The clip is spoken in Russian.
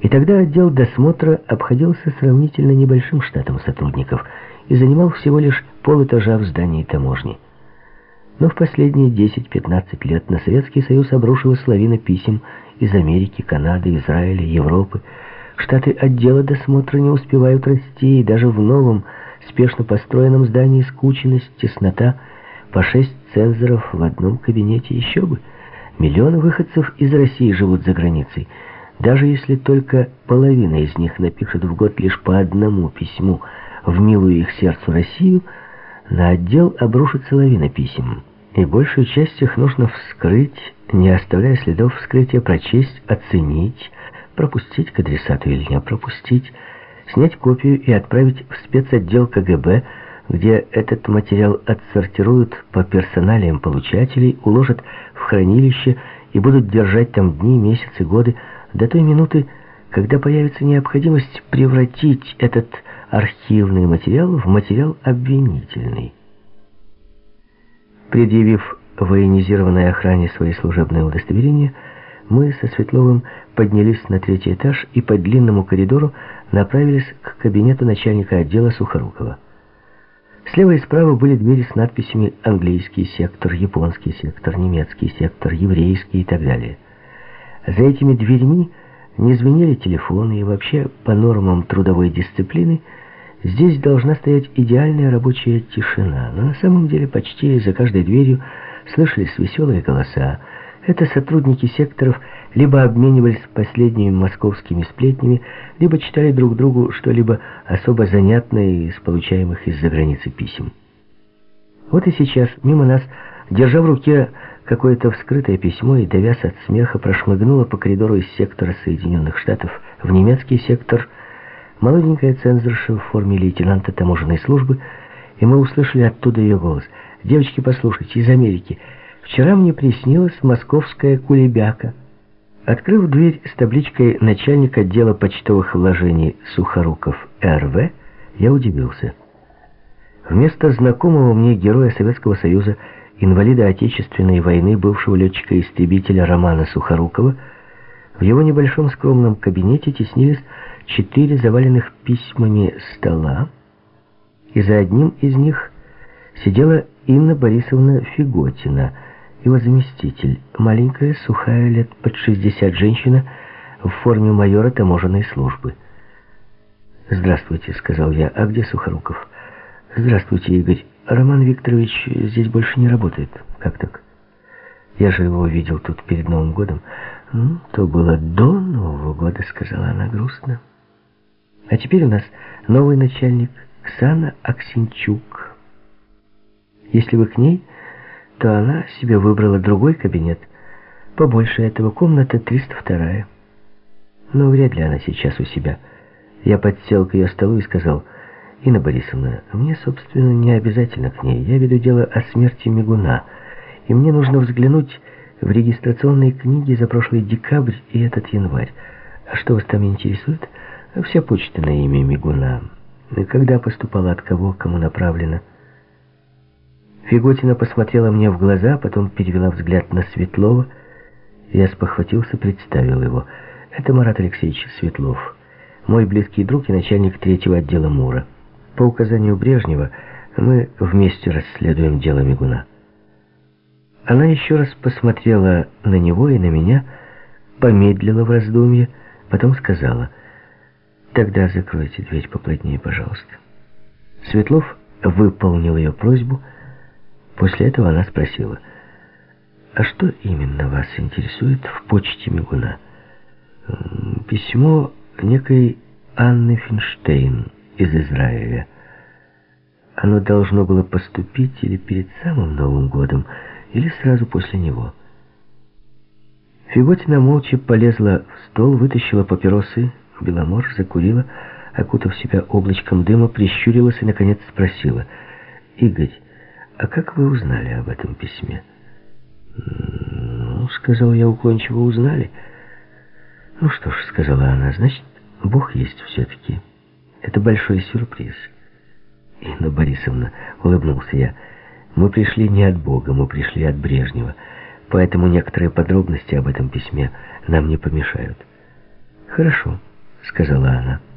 И тогда отдел досмотра обходился сравнительно небольшим штатом сотрудников и занимал всего лишь полэтажа в здании таможни. Но в последние 10-15 лет на Советский Союз обрушилась лавина писем из Америки, Канады, Израиля, Европы. Штаты отдела досмотра не успевают расти, и даже в новом, спешно построенном здании скученность, теснота, по шесть цензоров в одном кабинете еще бы. Миллионы выходцев из России живут за границей. Даже если только половина из них напишет в год лишь по одному письму в милую их сердцу Россию, на отдел обрушится лавина писем и большую часть их нужно вскрыть, не оставляя следов вскрытия, прочесть, оценить, пропустить к адресату или не пропустить, снять копию и отправить в спецотдел КГБ, где этот материал отсортируют по персоналиям получателей, уложат в хранилище и будут держать там дни, месяцы, годы, до той минуты, когда появится необходимость превратить этот архивный материал в материал обвинительный. Предъявив военизированной охране свои служебные удостоверения, мы со Светловым поднялись на третий этаж и по длинному коридору направились к кабинету начальника отдела Сухорукова. Слева и справа были двери с надписями «Английский сектор», «Японский сектор», «Немецкий сектор», «Еврейский» и так далее. За этими дверьми не звенели телефоны и вообще по нормам трудовой дисциплины – Здесь должна стоять идеальная рабочая тишина, но на самом деле почти за каждой дверью слышались веселые голоса. Это сотрудники секторов либо обменивались последними московскими сплетнями, либо читали друг другу что-либо особо занятное из получаемых из-за границы писем. Вот и сейчас мимо нас, держа в руке какое-то вскрытое письмо и давясь от смеха, прошмыгнула по коридору из сектора Соединенных Штатов в немецкий сектор – Молоденькая цензорша в форме лейтенанта таможенной службы, и мы услышали оттуда ее голос. «Девочки, послушайте, из Америки. Вчера мне приснилась московская кулебяка». Открыв дверь с табличкой «Начальник отдела почтовых вложений Сухоруков РВ», я удивился. Вместо знакомого мне героя Советского Союза, инвалида Отечественной войны, бывшего летчика-истребителя Романа Сухорукова, в его небольшом скромном кабинете теснились четыре заваленных письмами стола, и за одним из них сидела Инна Борисовна Фиготина, его заместитель, маленькая, сухая, лет под 60 женщина в форме майора таможенной службы. «Здравствуйте», — сказал я. «А где Сухоруков?» «Здравствуйте, Игорь. Роман Викторович здесь больше не работает. Как так?» «Я же его видел тут перед Новым годом». «Ну, то было до Нового года», — сказала она грустно. А теперь у нас новый начальник, Ксана Аксенчук. Если вы к ней, то она себе выбрала другой кабинет. Побольше этого, комната 302. Но вряд ли она сейчас у себя. Я подсел к ее столу и сказал, «Инна Борисовна, мне, собственно, не обязательно к ней. Я веду дело о смерти Мигуна, и мне нужно взглянуть в регистрационные книги за прошлый декабрь и этот январь. А что вас там интересует?» Вся почта на имя Мигуна. Когда поступала от кого, кому направлена. Фиготина посмотрела мне в глаза, потом перевела взгляд на Светлова. Я спохватился, представил его. Это Марат Алексеевич Светлов, мой близкий друг и начальник третьего отдела МУРа. По указанию Брежнева мы вместе расследуем дело Мигуна. Она еще раз посмотрела на него и на меня, помедлила в раздумье, потом сказала — Тогда закройте дверь поплотнее, пожалуйста. Светлов выполнил ее просьбу. После этого она спросила, «А что именно вас интересует в почте Мигуна?» «Письмо некой Анны Финштейн из Израиля. Оно должно было поступить или перед самым Новым годом, или сразу после него». Фиготина молча полезла в стол, вытащила папиросы, Беломор закурила, окутав себя облачком дыма, прищурилась и, наконец, спросила. «Игорь, а как вы узнали об этом письме?» «Ну, — сказал я уклончиво, — узнали». «Ну что ж, — сказала она, — значит, Бог есть все-таки. Это большой сюрприз». «Инна Борисовна», — улыбнулся я, — «мы пришли не от Бога, мы пришли от Брежнева, поэтому некоторые подробности об этом письме нам не помешают». «Хорошо». сказала она.